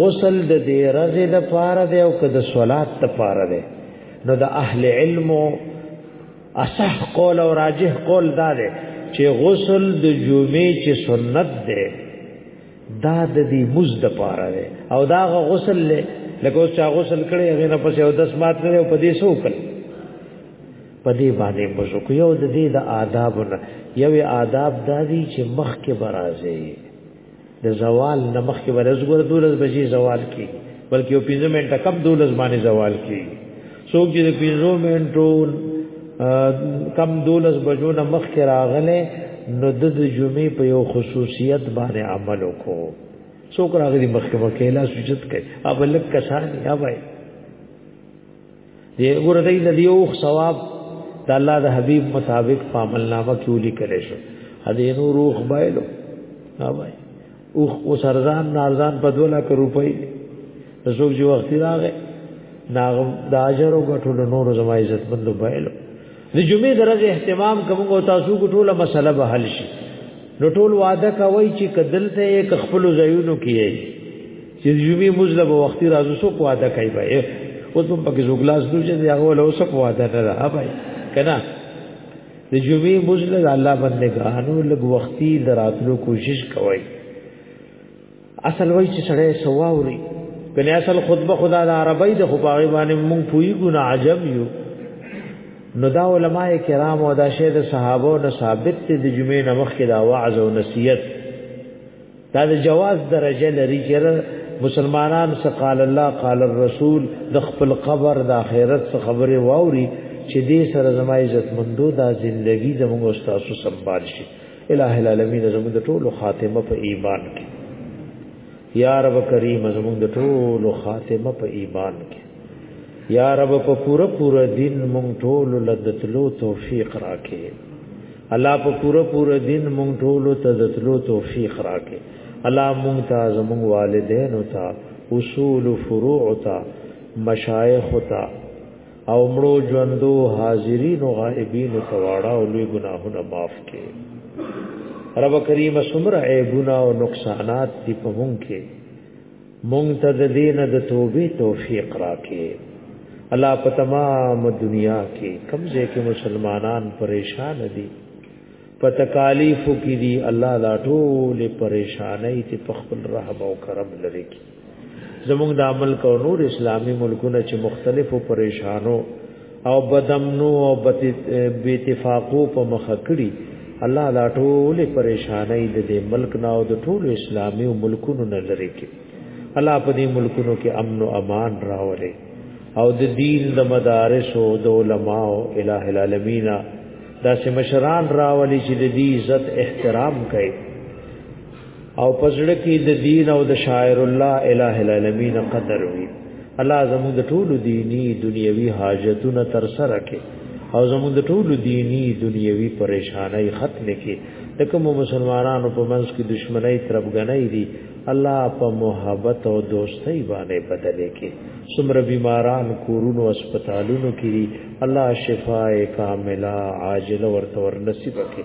غسل د دې رزه د پاره دی او که د صلات د پاره دی نو د اهل علم اصح قول او راجح قول دا دی چې غسل د جمعې چې سنت دی دا د دې مز د پاره دی او دا غسل له لکه اوس چا غسل کړي هغه نه پس او دس مات نه او په دې سو کړي په دې باندې بوزو کو یو د دې د آداب نه یو آداب دا دی چې مخ کې برازي د زوال نه مخ کې برز ګور دولس بجې زوال کې بلکې یو پنځه منټه کم دولس باندې زوال کې څوک چې د پنځه منټو کم دولس بجو نه مخ کې راغله نو د جمعې په یو خصوصیت باندې عمل وکړو څوک راغلي مخ کې مکه لا سجد کوي اب لک کسان یا وای دی ګور دی د یو ثواب د الله د حبیب مطابق په عمل نامه کې ولیکل شو ا دې نو روح بایلو ها بای او او سرزان نارزان په 2 لک روپۍ زوګ جو وخت راغې ناغم د اجر او غټول نور زما عزت بندو بایلو د جمعې درځ اهتمام کوم او تاسو ګټوله مسله به حل شي نو ټول وعده کوي چې کدل ته خپل زیونو کیږي چې جمعې مزله به وختي راځو سو کو ادا کوي به اوس په کې زوګلاس دوی چې هغه له اوسه کو ادا نه را بای کنه د جمعې مزله د الله بندګانو لږ وختي دراتلو کوشش کوي اصل وای چې سړی سواوري کنه اصل خطبه خدا د عربی د خو باغی باندې مونږ پوي ګنا عجب یو نو دا علماء کرام او دا شه د صحابه او ثابت دي د جمعې نمخ کې دا وعظ او نصیحت دا د جواز درجه لري چې مسلمانان څخه قال الله قال الرسول د خپل قبر د آخرت څخه خبره واوري چې دې سره زما عزت مندو دا ژوندۍ زموږ استاد سنبال شي الہ العالمین زموږ د ټولو خاتمه په ایمان کې یا رب کریم زموږ د ټولو خاتمه په ایمان کې یا رب په پوره پوره دین مونږ ټول لدتلو توفیق راکې الله په پوره پوره دین مونږ ټول ته د تلو توفیق راکړي الله مونږ ته زمونږ والدین او ته اصول فروع او ته مشایخ او ته او مړو ژوندو حاضرین او غائبین ته واړه او لوی ګناهونه معاف کړي رب کریم سمره عیبونه او نقصانات دی په مونږ کې مونږ ته د دین د توبې توفیق راکې الله په تمام دنیا کې کمزې کې مسلمانان پریشان دي په تکالیف کې دي الله دا ټول پریشانای ته په خپل رحم او کرم لري کې زموږ د عمل کو نور اسلامی ملکونه چې مختلفو پریشانو او بدمنو او بی اتفاقو په مخ کړی الله دا ټول پریشانای د دې ملک نه او د ټول اسلامي ملکونو نه لري کې الله په دې ملکونو کې امن او امان راولي او د دین د مدارس او د علما او الہ العالمین دا سه مشران راولي چې د دې عزت احترام کوي او پزړه کې د دین او د شاعر الله الٰه العالمین قدر وي الله زموږ د ټولو دینی دنیوي حاجتونه تر سره کړي او زموږ د ټولو دینی دنیوي پریشانای ختم کړي د کوم مسلمانانو په منځ کې دشمنی تربګنۍ دي الله په محبت او دوستۍ باندې بدلې کې څومره بیماران کورونو هسپتالونو کې الله شفای کامله عاجله ورته ورنصیب کړي